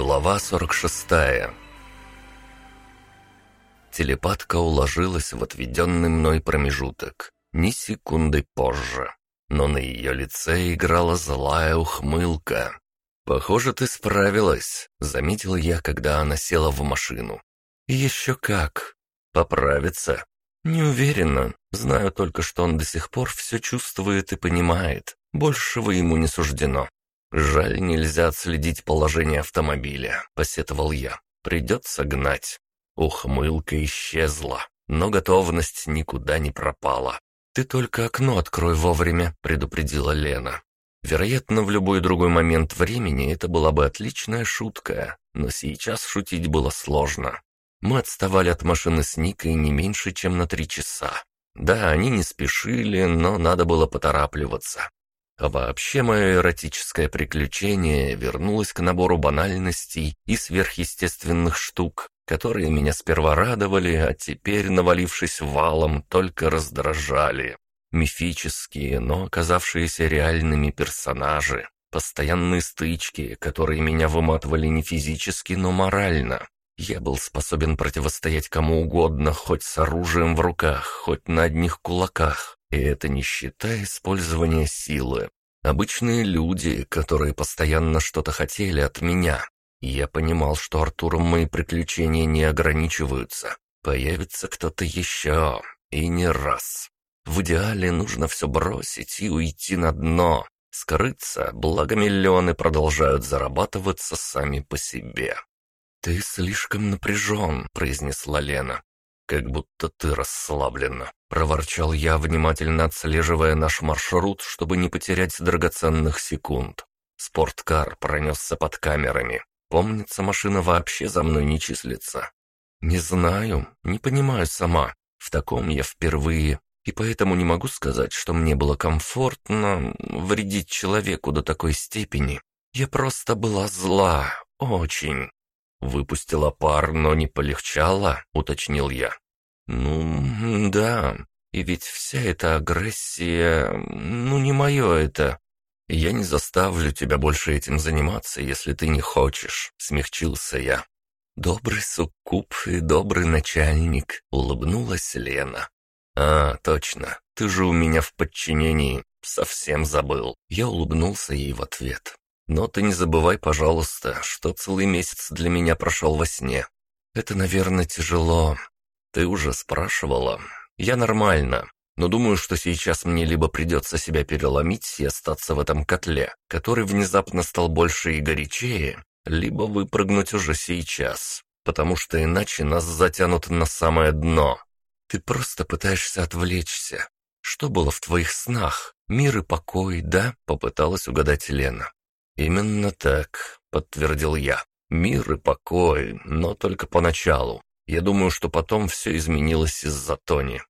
Глава 46 Телепатка уложилась в отведенный мной промежуток, ни секунды позже. Но на ее лице играла злая ухмылка. «Похоже, ты справилась», — заметил я, когда она села в машину. «Еще как. Поправиться. Не уверена. Знаю только, что он до сих пор все чувствует и понимает. Большего ему не суждено. «Жаль, нельзя отследить положение автомобиля», — посетовал я. «Придется гнать». Ухмылка исчезла, но готовность никуда не пропала. «Ты только окно открой вовремя», — предупредила Лена. Вероятно, в любой другой момент времени это была бы отличная шутка, но сейчас шутить было сложно. Мы отставали от машины с Никой не меньше, чем на три часа. Да, они не спешили, но надо было поторапливаться. А вообще мое эротическое приключение вернулось к набору банальностей и сверхъестественных штук, которые меня сперва радовали, а теперь, навалившись валом, только раздражали. Мифические, но оказавшиеся реальными персонажи, постоянные стычки, которые меня выматывали не физически, но морально. Я был способен противостоять кому угодно, хоть с оружием в руках, хоть на одних кулаках. И это не считая использования силы. Обычные люди, которые постоянно что-то хотели от меня. Я понимал, что Артуром мои приключения не ограничиваются. Появится кто-то еще, и не раз. В идеале нужно все бросить и уйти на дно. Скрыться, благо миллионы продолжают зарабатываться сами по себе. «Ты слишком напряжен», — произнесла Лена. «Как будто ты расслаблена», — проворчал я, внимательно отслеживая наш маршрут, чтобы не потерять драгоценных секунд. Спорткар пронесся под камерами. Помнится, машина вообще за мной не числится. «Не знаю, не понимаю сама. В таком я впервые, и поэтому не могу сказать, что мне было комфортно вредить человеку до такой степени. Я просто была зла, очень. «Выпустила пар, но не полегчало», — уточнил я. «Ну, да, и ведь вся эта агрессия... Ну, не мое это. Я не заставлю тебя больше этим заниматься, если ты не хочешь», — смягчился я. «Добрый суккуб и добрый начальник», — улыбнулась Лена. «А, точно, ты же у меня в подчинении, совсем забыл». Я улыбнулся ей в ответ. Но ты не забывай, пожалуйста, что целый месяц для меня прошел во сне. Это, наверное, тяжело. Ты уже спрашивала. Я нормально, но думаю, что сейчас мне либо придется себя переломить и остаться в этом котле, который внезапно стал больше и горячее, либо выпрыгнуть уже сейчас, потому что иначе нас затянут на самое дно. Ты просто пытаешься отвлечься. Что было в твоих снах? Мир и покой, да?» — попыталась угадать Лена. «Именно так», — подтвердил я. «Мир и покой, но только поначалу. Я думаю, что потом все изменилось из-за Тони.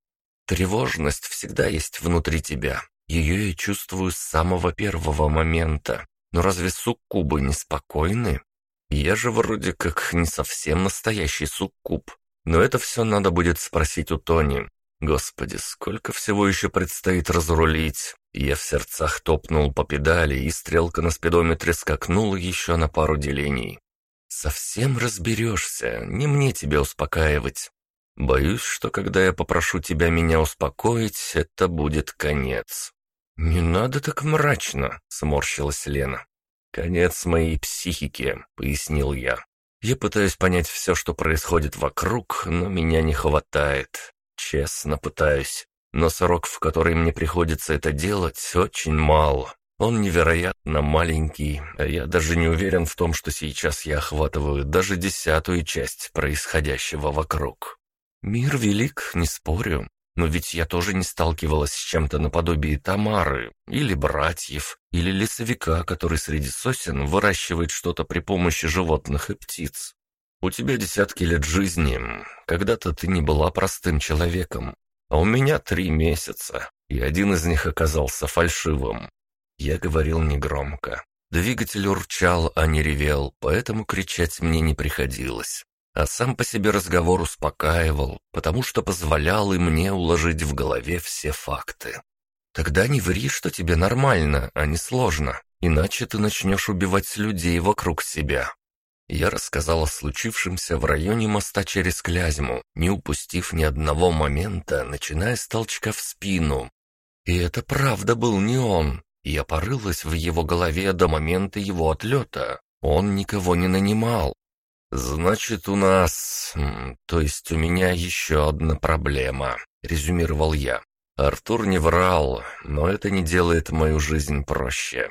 Тревожность всегда есть внутри тебя. Ее я чувствую с самого первого момента. Но разве суккубы неспокойны? Я же вроде как не совсем настоящий суккуб. Но это все надо будет спросить у Тони. Господи, сколько всего еще предстоит разрулить. Я в сердцах топнул по педали, и стрелка на спидометре скакнула еще на пару делений. «Совсем разберешься, не мне тебя успокаивать. Боюсь, что когда я попрошу тебя меня успокоить, это будет конец». «Не надо так мрачно», — сморщилась Лена. «Конец моей психики», — пояснил я. «Я пытаюсь понять все, что происходит вокруг, но меня не хватает. Честно пытаюсь. Но срок, в который мне приходится это делать, очень мало. Он невероятно маленький, а я даже не уверен в том, что сейчас я охватываю даже десятую часть происходящего вокруг. Мир велик, не спорю, но ведь я тоже не сталкивалась с чем-то наподобие Тамары, или братьев, или лесовика, который среди сосен выращивает что-то при помощи животных и птиц. У тебя десятки лет жизни, когда-то ты не была простым человеком, а у меня три месяца, и один из них оказался фальшивым. Я говорил негромко. Двигатель урчал, а не ревел, поэтому кричать мне не приходилось. А сам по себе разговор успокаивал, потому что позволял и мне уложить в голове все факты. Тогда не ври, что тебе нормально, а не сложно, иначе ты начнешь убивать людей вокруг себя. Я рассказал о случившемся в районе моста через Клязьму, не упустив ни одного момента, начиная с толчка в спину. И это правда был не он. Я порылась в его голове до момента его отлета. Он никого не нанимал. «Значит, у нас... То есть у меня еще одна проблема», — резюмировал я. Артур не врал, но это не делает мою жизнь проще.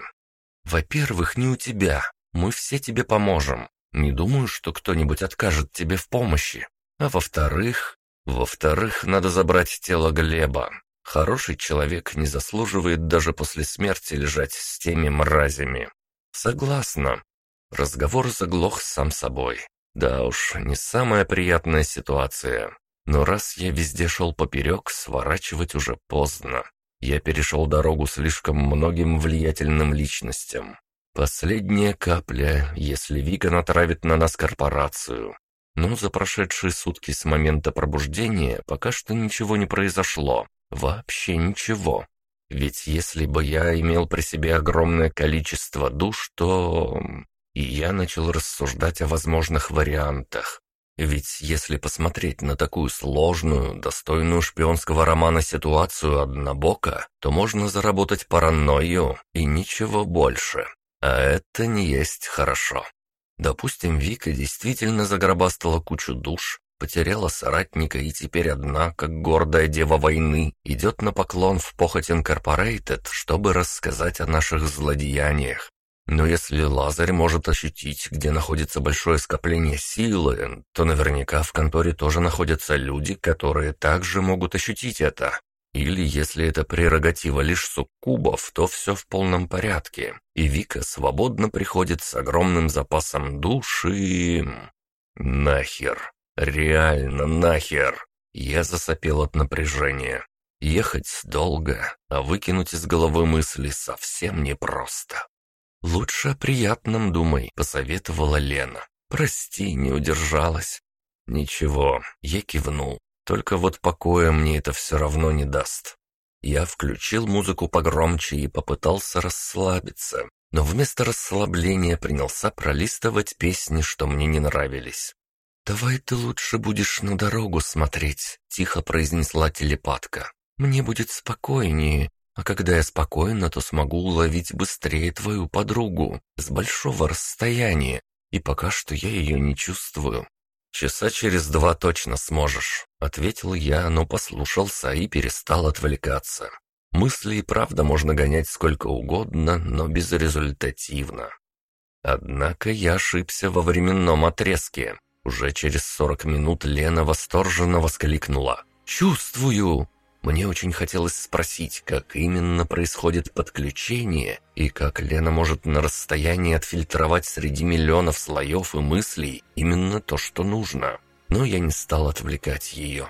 «Во-первых, не у тебя. Мы все тебе поможем. Не думаю, что кто-нибудь откажет тебе в помощи. А во-вторых... Во-вторых, надо забрать тело Глеба. Хороший человек не заслуживает даже после смерти лежать с теми мразями. Согласна. Разговор заглох сам собой. Да уж, не самая приятная ситуация. Но раз я везде шел поперек, сворачивать уже поздно. Я перешел дорогу слишком многим влиятельным личностям. Последняя капля, если Вика натравит на нас корпорацию. Но за прошедшие сутки с момента пробуждения пока что ничего не произошло. Вообще ничего. Ведь если бы я имел при себе огромное количество душ, то... И я начал рассуждать о возможных вариантах. Ведь если посмотреть на такую сложную, достойную шпионского романа ситуацию однобоко, то можно заработать паранойю и ничего больше. А это не есть хорошо. Допустим, Вика действительно загробастала кучу душ, потеряла соратника и теперь одна, как гордая дева войны, идет на поклон в Похоть Инкорпорейтед, чтобы рассказать о наших злодеяниях. Но если Лазарь может ощутить, где находится большое скопление силы, то наверняка в конторе тоже находятся люди, которые также могут ощутить это. Или если это прерогатива лишь суккубов, то все в полном порядке, и Вика свободно приходит с огромным запасом души. Нахер. Реально нахер. Я засопел от напряжения. Ехать долго, а выкинуть из головы мысли совсем непросто. «Лучше о приятном думай», — посоветовала Лена. «Прости, не удержалась». «Ничего», — я кивнул. Только вот покоя мне это все равно не даст. Я включил музыку погромче и попытался расслабиться, но вместо расслабления принялся пролистывать песни, что мне не нравились. «Давай ты лучше будешь на дорогу смотреть», — тихо произнесла телепатка. «Мне будет спокойнее, а когда я спокойна, то смогу уловить быстрее твою подругу с большого расстояния, и пока что я ее не чувствую. «Часа через два точно сможешь», — ответил я, но послушался и перестал отвлекаться. Мысли и правда можно гонять сколько угодно, но безрезультативно. Однако я ошибся во временном отрезке. Уже через сорок минут Лена восторженно воскликнула. «Чувствую! Мне очень хотелось спросить, как именно происходит подключение и как Лена может на расстоянии отфильтровать среди миллионов слоев и мыслей именно то, что нужно. Но я не стал отвлекать ее.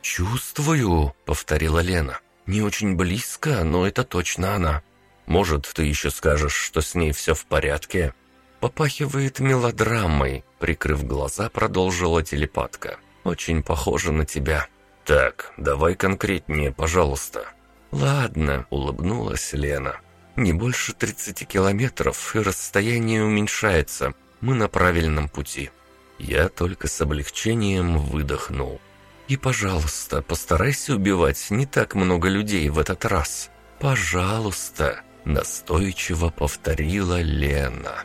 «Чувствую», — повторила Лена. «Не очень близко, но это точно она. Может, ты еще скажешь, что с ней все в порядке?» «Попахивает мелодрамой», — прикрыв глаза, продолжила телепатка. «Очень похоже на тебя». «Так, давай конкретнее, пожалуйста». «Ладно», — улыбнулась Лена. «Не больше 30 километров, и расстояние уменьшается. Мы на правильном пути». Я только с облегчением выдохнул. «И, пожалуйста, постарайся убивать не так много людей в этот раз. Пожалуйста», — настойчиво повторила Лена.